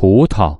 葡萄。